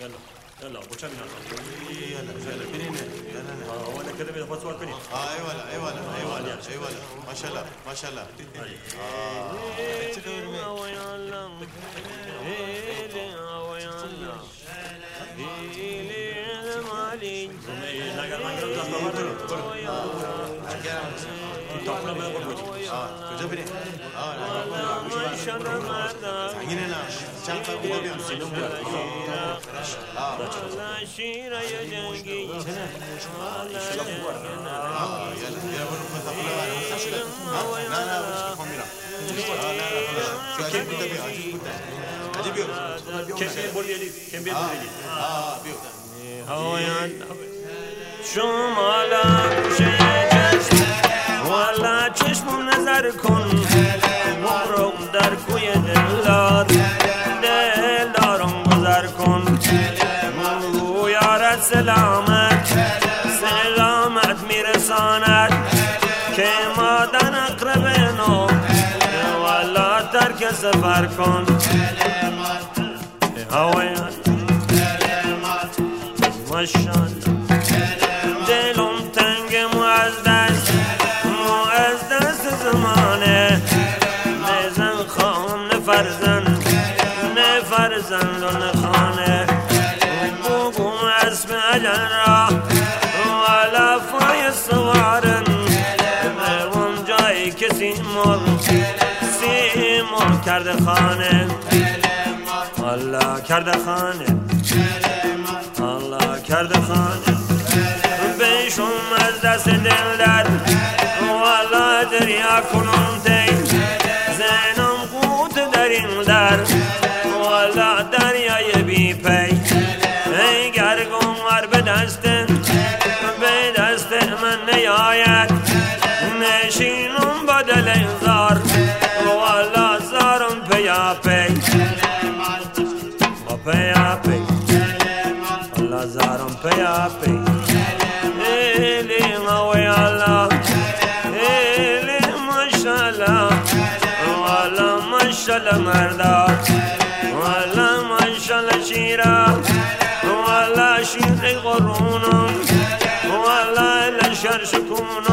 يلا يلا ابو شنغ يلا يلا بنينا يلا هو أنا كده بيدفع سؤال كني آه اي ولا اي ولا اي ولا اي ولا ما شاء الله ما شاء الله آه شمالا چشم والا چشم نظر کن برو در کوی دلدار. سفر کن. هوایان ماشاءالله دلم تنگ مو از دست مو از دست زمانه. نزن خواهم نه فرزند. نه فرزند و نه خانه. بگو اسم اجل را. والا فای سوارن. به اون سیمور سیمور کرده خانه. الله کرده خانه. الله کرده خانه. بهشون از دست دل در والا دریا کنون زارم پیا پی پیا پی الله زارم پیا پی ایلی موی الله ایلی ماشالله والا ماشالله مردا والا ماشالله شیرا والا شیر قرونم والا لشر شکونم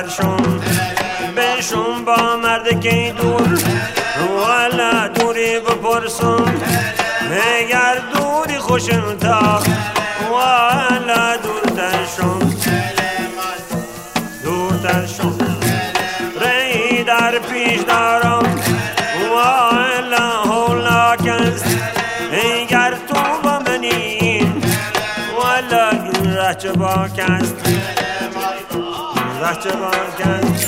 دورترشون بشون با مرد که دور؟ والا دوری بپرسون. اگر دوری خوشن تا والا دورترشون؟ دورترشون. ری در پیش دارم. والا هولاک است اگر تو با منی والا این ره چه باک است Zahçe Bağ Genç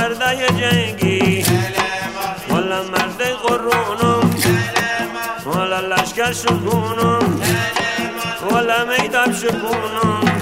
مردای جنگی. ولا مرد قرونم. ولا لشکر شکونم. ولا میدم شکونم.